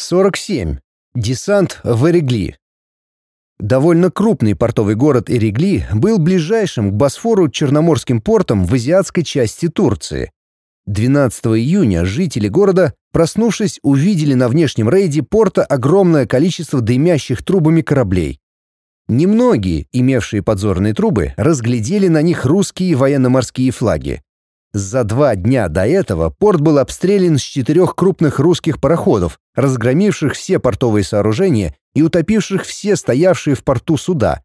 47. Десант в Эрегли. Довольно крупный портовый город Эрегли был ближайшим к Босфору черноморским портом в азиатской части Турции. 12 июня жители города, проснувшись, увидели на внешнем рейде порта огромное количество дымящих трубами кораблей. Немногие, имевшие подзорные трубы, разглядели на них русские военно-морские флаги. За два дня до этого порт был обстрелян с четырех крупных русских пароходов, разгромивших все портовые сооружения и утопивших все стоявшие в порту суда.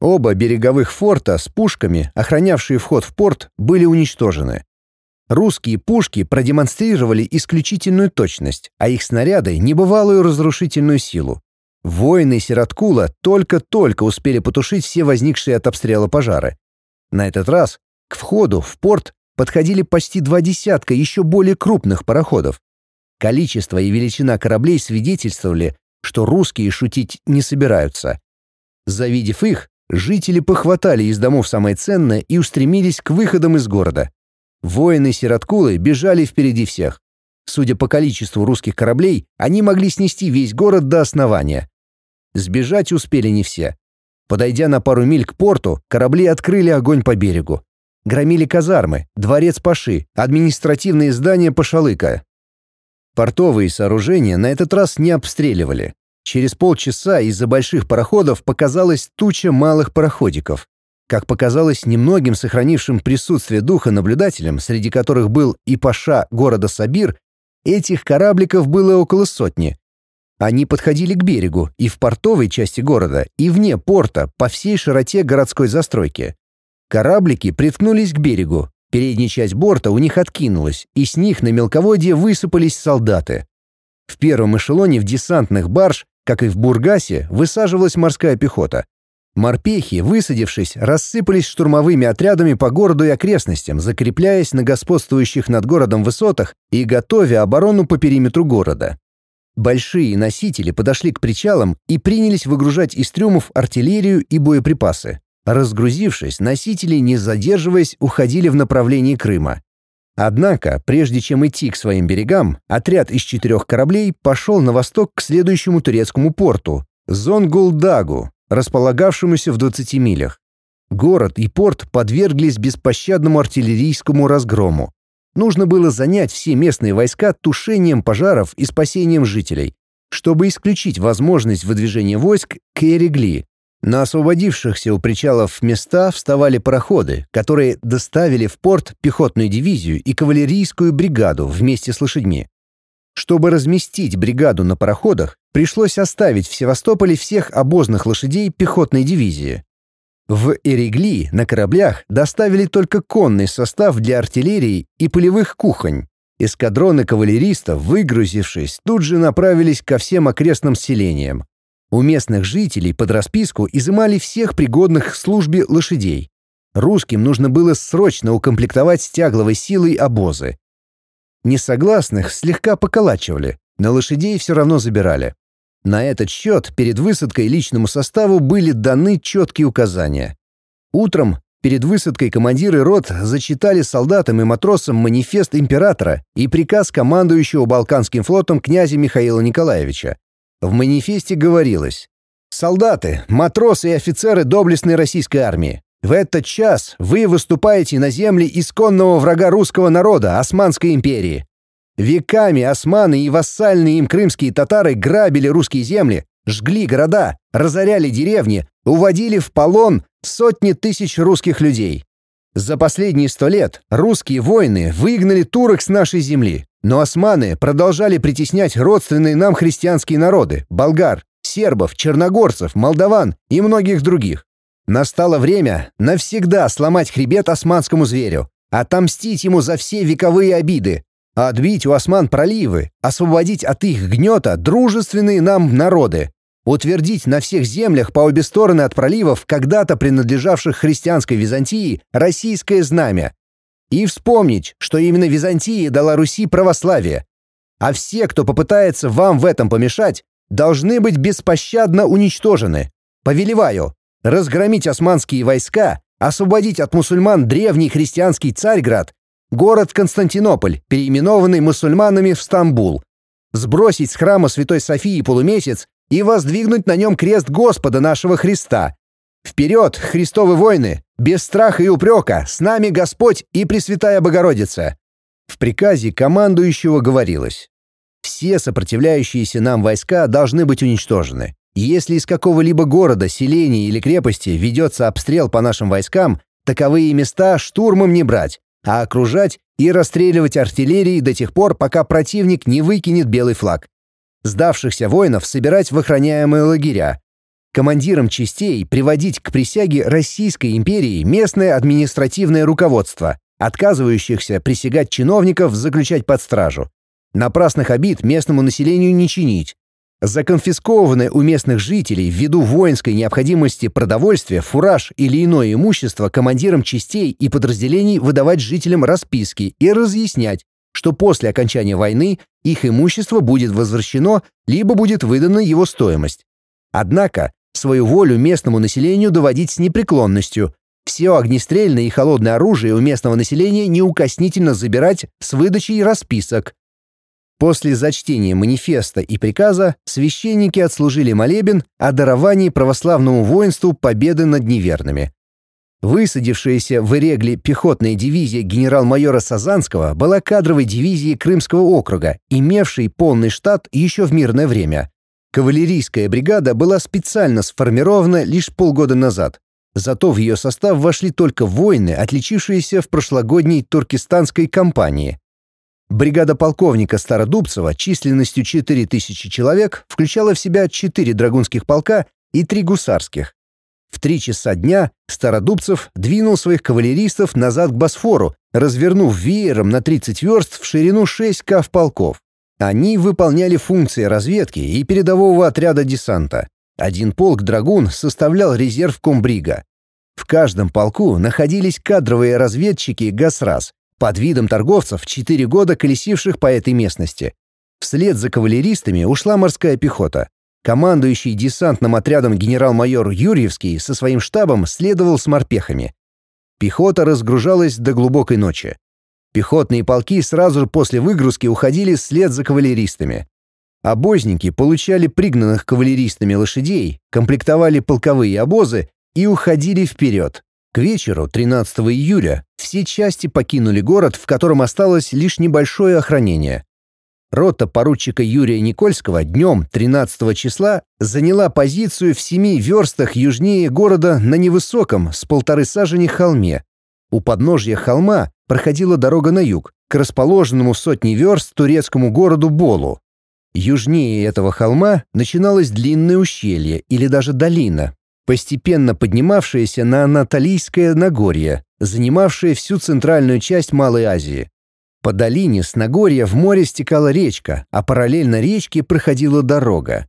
Оба береговых форта с пушками, охранявшие вход в порт, были уничтожены. Русские пушки продемонстрировали исключительную точность, а их снаряды — небывалую разрушительную силу. Воины Сираткула только-только успели потушить все возникшие от обстрела пожары. На этот раз к входу в порт подходили почти два десятка еще более крупных пароходов. Количество и величина кораблей свидетельствовали, что русские шутить не собираются. Завидев их, жители похватали из домов самое ценное и устремились к выходам из города. Воины Сираткулы бежали впереди всех. Судя по количеству русских кораблей, они могли снести весь город до основания. Сбежать успели не все. Подойдя на пару миль к порту, корабли открыли огонь по берегу. Громили казармы, дворец Паши, административные здания Пашалыка. Портовые сооружения на этот раз не обстреливали. Через полчаса из-за больших пароходов показалась туча малых пароходиков. Как показалось немногим сохранившим присутствие духа наблюдателям, среди которых был и Паша города Сабир, этих корабликов было около сотни. Они подходили к берегу и в портовой части города, и вне порта, по всей широте городской застройки. Кораблики приткнулись к берегу. Передняя часть борта у них откинулась, и с них на мелководье высыпались солдаты. В первом эшелоне в десантных барж, как и в Бургасе, высаживалась морская пехота. Морпехи, высадившись, рассыпались штурмовыми отрядами по городу и окрестностям, закрепляясь на господствующих над городом высотах и готовя оборону по периметру города. Большие носители подошли к причалам и принялись выгружать из трюмов артиллерию и боеприпасы. Разгрузившись, носители, не задерживаясь, уходили в направлении Крыма. Однако, прежде чем идти к своим берегам, отряд из четырех кораблей пошел на восток к следующему турецкому порту – Зонгулдагу, располагавшемуся в 20 милях. Город и порт подверглись беспощадному артиллерийскому разгрому. Нужно было занять все местные войска тушением пожаров и спасением жителей, чтобы исключить возможность выдвижения войск к Эрегли, на освободившихся у причалов места вставали пароходы, которые доставили в порт пехотную дивизию и кавалерийскую бригаду вместе с лошадьми. Чтобы разместить бригаду на пароходах, пришлось оставить в Севастополе всех обозных лошадей пехотной дивизии. В Эрегли на кораблях доставили только конный состав для артиллерии и полевых кухонь. Эскадроны кавалеристов, выгрузившись, тут же направились ко всем окрестным селениям, у местных жителей под расписку изымали всех пригодных к службе лошадей. Русским нужно было срочно укомплектовать стягловой силой обозы. Несогласных слегка поколачивали, но лошадей все равно забирали. На этот счет перед высадкой личному составу были даны четкие указания. Утром перед высадкой командиры рот зачитали солдатам и матросам манифест императора и приказ командующего Балканским флотом князя Михаила Николаевича в манифесте говорилось «Солдаты, матросы и офицеры доблестной российской армии, в этот час вы выступаете на земле исконного врага русского народа, Османской империи. Веками османы и вассальные им крымские татары грабили русские земли, жгли города, разоряли деревни, уводили в полон сотни тысяч русских людей. За последние сто лет русские воины выгнали турок с нашей земли, но османы продолжали притеснять родственные нам христианские народы – болгар, сербов, черногорцев, молдаван и многих других. Настало время навсегда сломать хребет османскому зверю, отомстить ему за все вековые обиды, отбить у осман проливы, освободить от их гнета дружественные нам народы, утвердить на всех землях по обе стороны от проливов, когда-то принадлежавших христианской Византии, российское знамя, и вспомнить, что именно Византия дала Руси православие. А все, кто попытается вам в этом помешать, должны быть беспощадно уничтожены. Повелеваю разгромить османские войска, освободить от мусульман древний христианский Царьград, город Константинополь, переименованный мусульманами в Стамбул, сбросить с храма Святой Софии полумесяц и воздвигнуть на нем крест Господа нашего Христа. Вперед, Христовы войны! Без страха и упрека! С нами Господь и Пресвятая Богородица!» В приказе командующего говорилось «Все сопротивляющиеся нам войска должны быть уничтожены. Если из какого-либо города, селения или крепости ведется обстрел по нашим войскам, таковые места штурмом не брать, а окружать и расстреливать артиллерией до тех пор, пока противник не выкинет белый флаг. Сдавшихся воинов собирать в охраняемые лагеря. Командирам частей приводить к присяге Российской империи местное административное руководство, отказывающихся присягать чиновников заключать под стражу. Напрасных обид местному населению не чинить. Законфискованное у местных жителей ввиду воинской необходимости продовольствия, фураж или иное имущество командирам частей и подразделений выдавать жителям расписки и разъяснять, что после окончания войны их имущество будет возвращено, либо будет выдана его стоимость. Однако свою волю местному населению доводить с непреклонностью, все огнестрельное и холодное оружие у местного населения неукоснительно забирать с выдачей расписок, После зачтения манифеста и приказа священники отслужили молебен о даровании православному воинству победы над неверными. Высадившаяся в Эрегле пехотная дивизия генерал-майора Сазанского была кадровой дивизией Крымского округа, имевшей полный штат еще в мирное время. Кавалерийская бригада была специально сформирована лишь полгода назад. Зато в ее состав вошли только воины, отличившиеся в прошлогодней туркестанской кампании. Бригада полковника Стародубцева численностью 4000 человек включала в себя 4 драгунских полка и 3 гусарских. В три часа дня Стародубцев двинул своих кавалеристов назад к Босфору, развернув веером на 30 верст в ширину 6 кавполков. Они выполняли функции разведки и передового отряда десанта. Один полк «Драгун» составлял резерв комбрига. В каждом полку находились кадровые разведчики ГАСРАС, под видом торговцев, четыре года колесивших по этой местности. Вслед за кавалеристами ушла морская пехота. Командующий десантным отрядом генерал-майор Юрьевский со своим штабом следовал с морпехами. Пехота разгружалась до глубокой ночи. Пехотные полки сразу после выгрузки уходили вслед за кавалеристами. Обозники получали пригнанных кавалеристами лошадей, комплектовали полковые обозы и уходили вперед, к вечеру 13 июля все части покинули город, в котором осталось лишь небольшое охранение. Рота поручика Юрия Никольского днем 13 числа заняла позицию в семи верстах южнее города на невысоком с полторы сажени холме. У подножья холма проходила дорога на юг, к расположенному сотни верст турецкому городу Болу. Южнее этого холма начиналось длинное ущелье или даже долина, постепенно поднимавшаяся на Анатолийское Нагорье, занимавшее всю центральную часть Малой Азии. По долине с Нагорья в море стекала речка, а параллельно речке проходила дорога.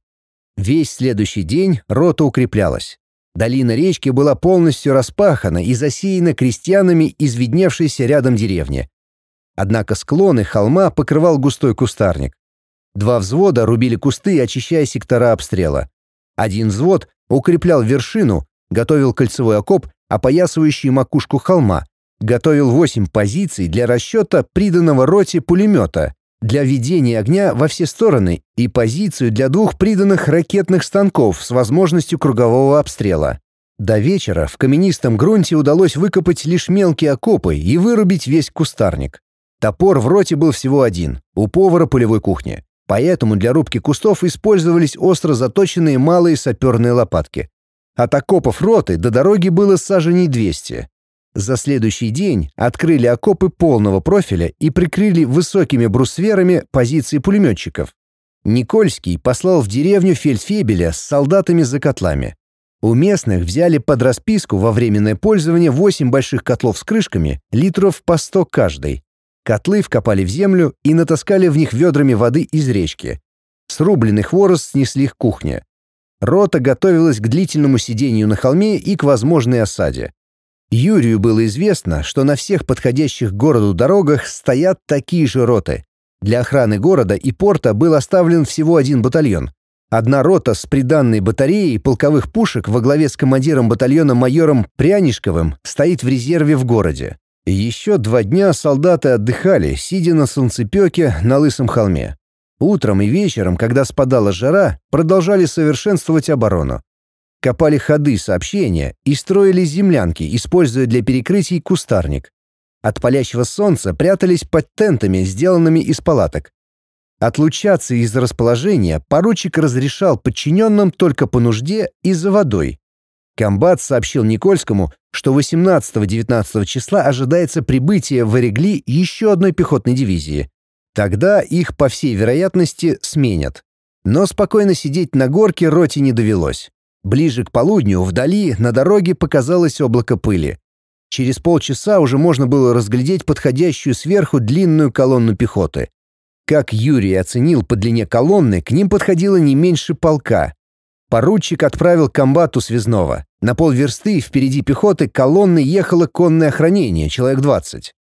Весь следующий день рота укреплялась. Долина речки была полностью распахана и засеяна крестьянами из видневшейся рядом деревни. Однако склоны холма покрывал густой кустарник. Два взвода рубили кусты, очищая сектора обстрела. Один взвод укреплял вершину, готовил кольцевой окоп, опоясывающий макушку холма, готовил восемь позиций для расчета приданного роте пулемета, для ведения огня во все стороны и позицию для двух приданных ракетных станков с возможностью кругового обстрела. До вечера в каменистом грунте удалось выкопать лишь мелкие окопы и вырубить весь кустарник. Топор в роте был всего один, у повара полевой кухни. Поэтому для рубки кустов использовались остро заточенные малые саперные лопатки. От окопов роты до дороги было саженей 200. За следующий день открыли окопы полного профиля и прикрыли высокими брусверами позиции пулеметчиков. Никольский послал в деревню фельдфебеля с солдатами за котлами. У местных взяли под расписку во временное пользование 8 больших котлов с крышками, литров по 100 каждый. Котлы вкопали в землю и натаскали в них ведрами воды из речки. Срубленный хворост снесли к кухне. Рота готовилась к длительному сидению на холме и к возможной осаде. Юрию было известно, что на всех подходящих к городу дорогах стоят такие же роты. Для охраны города и порта был оставлен всего один батальон. Одна рота с приданной батареей полковых пушек во главе с командиром батальона майором Прянишковым стоит в резерве в городе. Еще два дня солдаты отдыхали, сидя на солнцепеке на Лысом холме. Утром и вечером, когда спадала жара, продолжали совершенствовать оборону. Копали ходы сообщения и строили землянки, используя для перекрытий кустарник. От палящего солнца прятались под тентами, сделанными из палаток. Отлучаться из расположения поручик разрешал подчиненным только по нужде и за водой. Комбат сообщил Никольскому, что 18-19 числа ожидается прибытие в Орегли еще одной пехотной дивизии. Тогда их, по всей вероятности, сменят. Но спокойно сидеть на горке роте не довелось. Ближе к полудню вдали на дороге показалось облако пыли. Через полчаса уже можно было разглядеть подходящую сверху длинную колонну пехоты. Как Юрий оценил по длине колонны, к ним подходило не меньше полка. Поручик отправил комбату связного. На полверсты впереди пехоты колонны ехало конное охранение, человек 20.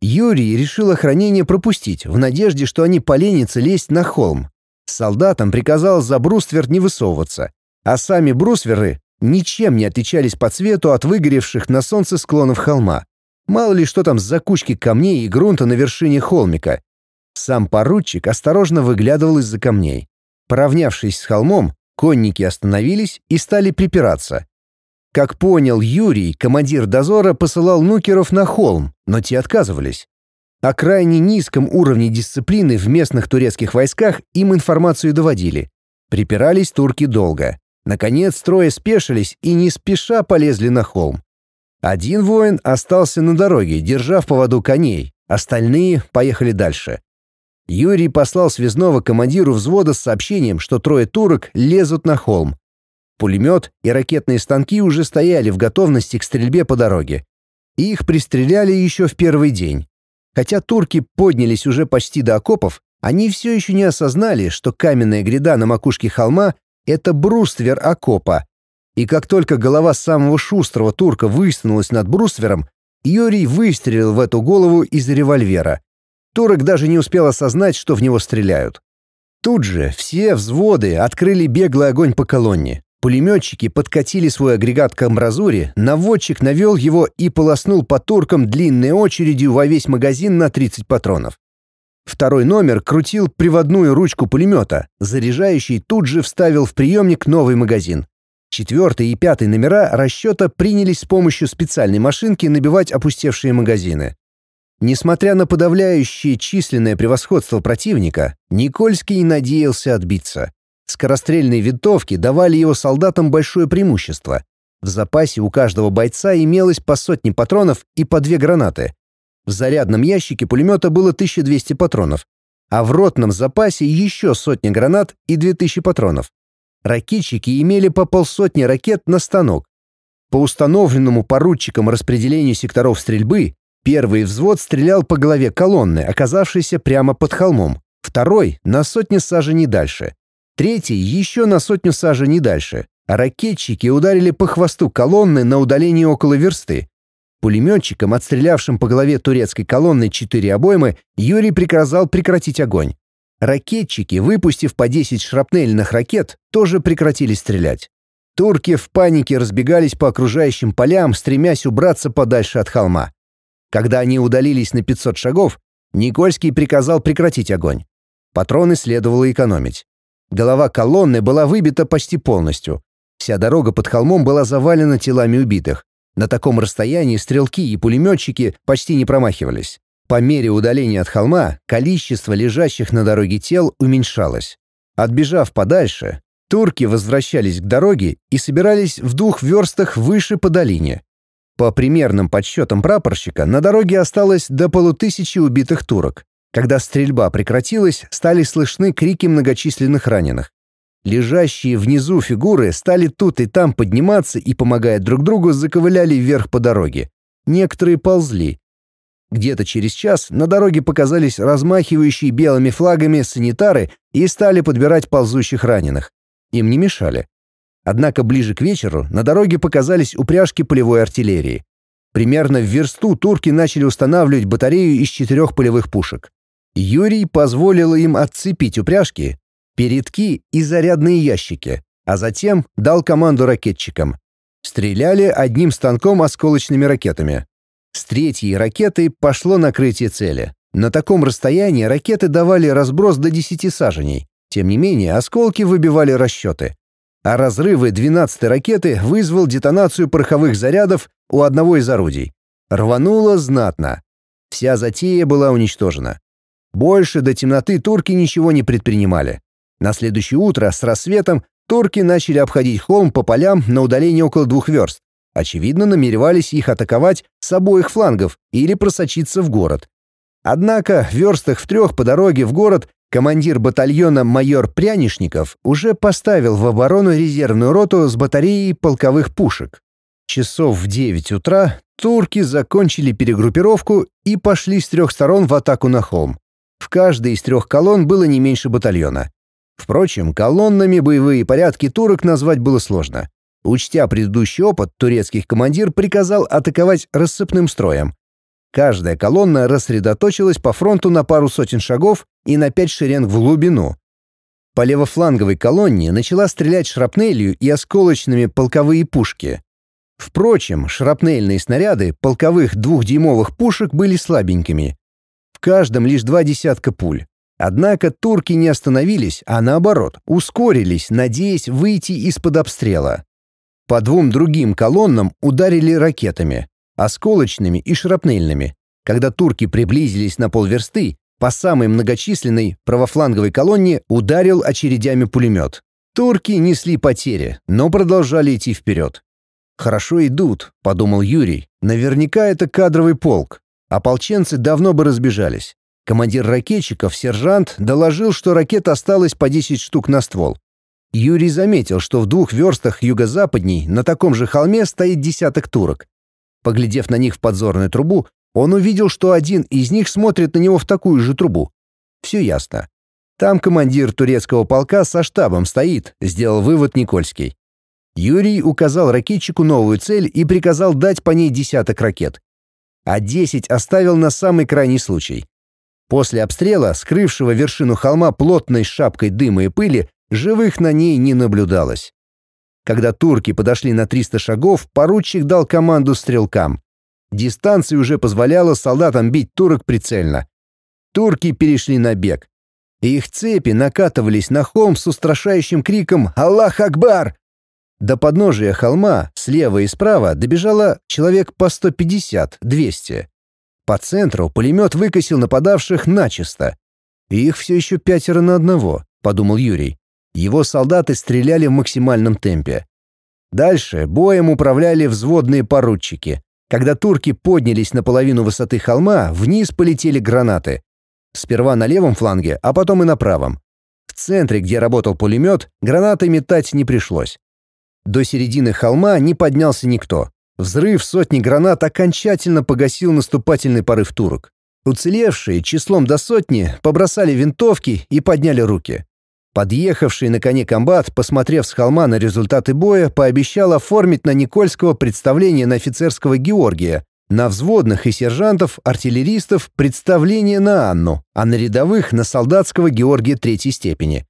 Юрий решил охранение пропустить, в надежде, что они поленятся лезть на холм. Солдатам приказал за бруствер не высовываться, а сами брусверы ничем не отличались по цвету от выгоревших на солнце склонов холма. Мало ли что там за кучки камней и грунта на вершине холмика. Сам поручик осторожно выглядывал из-за камней. Поравнявшись с холмом, конники остановились и стали припираться. Как понял Юрий, командир дозора посылал нукеров на холм, но те отказывались. О крайне низком уровне дисциплины в местных турецких войсках им информацию доводили. Припирались турки долго. Наконец трое спешились и не спеша полезли на холм. Один воин остался на дороге, держа в поводу коней, остальные поехали дальше. Юрий послал связного командиру взвода с сообщением, что трое турок лезут на холм. Пулемет и ракетные станки уже стояли в готовности к стрельбе по дороге. Их пристреляли еще в первый день. Хотя турки поднялись уже почти до окопов, они все еще не осознали, что каменная гряда на макушке холма — это бруствер окопа. И как только голова самого шустрого турка высунулась над бруствером, Юрий выстрелил в эту голову из револьвера. Турок даже не успел осознать, что в него стреляют. Тут же все взводы открыли беглый огонь по колонне. Пулеметчики подкатили свой агрегат к амбразуре, наводчик навел его и полоснул по туркам длинной очередью во весь магазин на 30 патронов. Второй номер крутил приводную ручку пулемета, заряжающий тут же вставил в приемник новый магазин. Четвертый и пятый номера расчета принялись с помощью специальной машинки набивать опустевшие магазины. Несмотря на подавляющее численное превосходство противника, Никольский надеялся отбиться. Скорострельные винтовки давали его солдатам большое преимущество. В запасе у каждого бойца имелось по сотне патронов и по две гранаты. В зарядном ящике пулемета было 1200 патронов, а в ротном запасе еще сотня гранат и 2000 патронов. Ракетчики имели по полсотни ракет на станок. По установленному поручикам распределению секторов стрельбы Первый взвод стрелял по голове колонны, оказавшейся прямо под холмом. Второй — на сотни саженей дальше. Третий — еще на сотню саженей дальше. А ракетчики ударили по хвосту колонны на удалении около версты. Пулеметчикам, отстрелявшим по голове турецкой колонны четыре обоймы, Юрий приказал прекратить огонь. Ракетчики, выпустив по 10 шрапнельных ракет, тоже прекратили стрелять. Турки в панике разбегались по окружающим полям, стремясь убраться подальше от холма. Когда они удалились на 500 шагов, Никольский приказал прекратить огонь. Патроны следовало экономить. Голова колонны была выбита почти полностью. Вся дорога под холмом была завалена телами убитых. На таком расстоянии стрелки и пулеметчики почти не промахивались. По мере удаления от холма количество лежащих на дороге тел уменьшалось. Отбежав подальше, турки возвращались к дороге и собирались в двух верстах выше по долине. По примерным подсчетам прапорщика, на дороге осталось до полутысячи убитых турок. Когда стрельба прекратилась, стали слышны крики многочисленных раненых. Лежащие внизу фигуры стали тут и там подниматься и, помогая друг другу, заковыляли вверх по дороге. Некоторые ползли. Где-то через час на дороге показались размахивающие белыми флагами санитары и стали подбирать ползущих раненых. Им не мешали. Однако ближе к вечеру на дороге показались упряжки полевой артиллерии. Примерно в версту турки начали устанавливать батарею из четырех полевых пушек. Юрий позволил им отцепить упряжки, передки и зарядные ящики, а затем дал команду ракетчикам. Стреляли одним станком осколочными ракетами. С третьей ракеты пошло накрытие цели. На таком расстоянии ракеты давали разброс до 10 саженей. Тем не менее, осколки выбивали расчеты. А разрывы 12-й ракеты вызвал детонацию пороховых зарядов у одного из орудий. Рвануло знатно. Вся затея была уничтожена. Больше до темноты турки ничего не предпринимали. На следующее утро с рассветом турки начали обходить холм по полям на удалении около двух верст. Очевидно, намеревались их атаковать с обоих флангов или просочиться в город. Однако в верстах в трех по дороге в город командир батальона майор Прянишников уже поставил в оборону резервную роту с батареей полковых пушек. Часов в 9 утра турки закончили перегруппировку и пошли с трех сторон в атаку на холм. В каждой из трех колонн было не меньше батальона. Впрочем, колоннами боевые порядки турок назвать было сложно. Учтя предыдущий опыт, турецкий командир приказал атаковать рассыпным строем. Каждая колонна рассредоточилась по фронту на пару сотен шагов и на пять шеренг в глубину. По левофланговой колонне начала стрелять шрапнелью и осколочными полковые пушки. Впрочем, шрапнельные снаряды полковых двухдюймовых пушек были слабенькими. В каждом лишь два десятка пуль. Однако турки не остановились, а наоборот, ускорились, надеясь выйти из-под обстрела. По двум другим колоннам ударили ракетами, осколочными и шрапнельными. Когда турки приблизились на полверсты, по самой многочисленной правофланговой колонне ударил очередями пулемет. Турки несли потери, но продолжали идти вперед. «Хорошо идут», — подумал Юрий. «Наверняка это кадровый полк. Ополченцы давно бы разбежались. Командир ракетчиков, сержант, доложил, что ракет осталось по 10 штук на ствол. Юрий заметил, что в двух верстах юго-западней на таком же холме стоит десяток турок. Поглядев на них в подзорную трубу, он увидел, что один из них смотрит на него в такую же трубу. Все ясно. Там командир турецкого полка со штабом стоит, сделал вывод Никольский. Юрий указал ракетчику новую цель и приказал дать по ней десяток ракет. А десять оставил на самый крайний случай. После обстрела, скрывшего вершину холма плотной шапкой дыма и пыли, Живых на ней не наблюдалось. Когда турки подошли на 300 шагов, поручик дал команду стрелкам. Дистанция уже позволяла солдатам бить турок прицельно. Турки перешли на бег. Их цепи накатывались на холм с устрашающим криком «Аллах Акбар!». До подножия холма, слева и справа, добежало человек по 150-200. По центру пулемет выкосил нападавших начисто. «Их все еще пятеро на одного», — подумал Юрий. Его солдаты стреляли в максимальном темпе. Дальше боем управляли взводные поручики. Когда турки поднялись на половину высоты холма, вниз полетели гранаты. Сперва на левом фланге, а потом и на правом. В центре, где работал пулемет, гранаты метать не пришлось. До середины холма не поднялся никто. Взрыв сотни гранат окончательно погасил наступательный порыв турок. Уцелевшие числом до сотни побросали винтовки и подняли руки. Подъехавший на коне комбат, посмотрев с холма на результаты боя, пообещал оформить на Никольского представление на офицерского Георгия, на взводных и сержантов, артиллеристов представление на Анну, а на рядовых на солдатского Георгия третьей степени.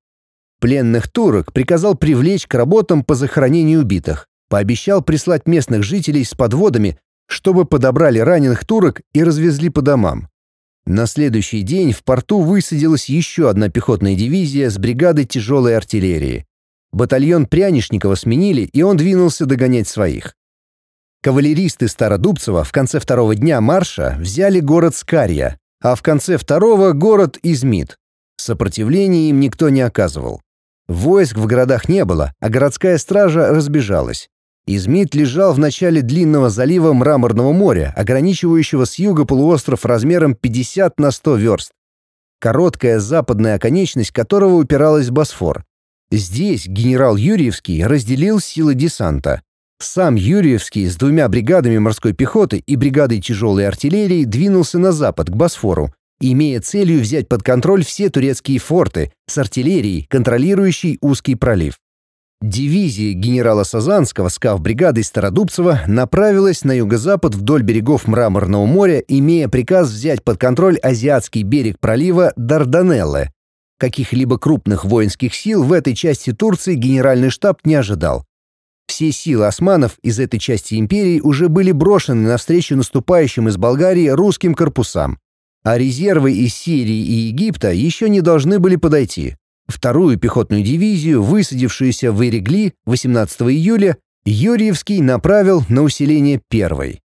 Пленных турок приказал привлечь к работам по захоронению убитых, пообещал прислать местных жителей с подводами, чтобы подобрали раненых турок и развезли по домам. На следующий день в порту высадилась еще одна пехотная дивизия с бригадой тяжелой артиллерии. Батальон Прянишникова сменили, и он двинулся догонять своих. Кавалеристы Стародубцева в конце второго дня марша взяли город Скарья, а в конце второго — город Измит. Сопротивления им никто не оказывал. Войск в городах не было, а городская стража разбежалась. Измит лежал в начале длинного залива Мраморного моря, ограничивающего с юга полуостров размером 50 на 100 верст. Короткая западная оконечность которого упиралась в Босфор. Здесь генерал Юрьевский разделил силы десанта. Сам Юрьевский с двумя бригадами морской пехоты и бригадой тяжелой артиллерии двинулся на запад, к Босфору, имея целью взять под контроль все турецкие форты с артиллерией, контролирующей узкий пролив. Дивизия генерала Сазанского с кавбригадой Стародубцева направилась на юго-запад вдоль берегов Мраморного моря, имея приказ взять под контроль азиатский берег пролива Дарданеллы. Каких-либо крупных воинских сил в этой части Турции генеральный штаб не ожидал. Все силы османов из этой части империи уже были брошены навстречу наступающим из Болгарии русским корпусам. а резервы из Сирии и Египта еще не должны были подойти. Вторую пехотную дивизию, высадившуюся в Иригли 18 июля, Юрьевский направил на усиление первой.